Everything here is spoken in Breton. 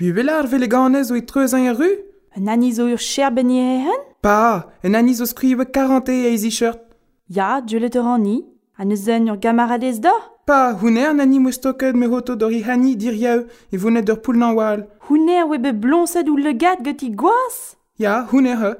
Hu velar vele ganez o e treuzañ an ru Un anis o ur cher benye Pa, un anis o skriwe 40 e e-zichert. Ya, djulet ur anni, an euzen ur gamaradez da Pa, houner an anim mo toket me hoto d'or hani dir yaou e vonet d'ur poul nan wal. Houner webe blonset ou legat gant i gwas Ya, houner he.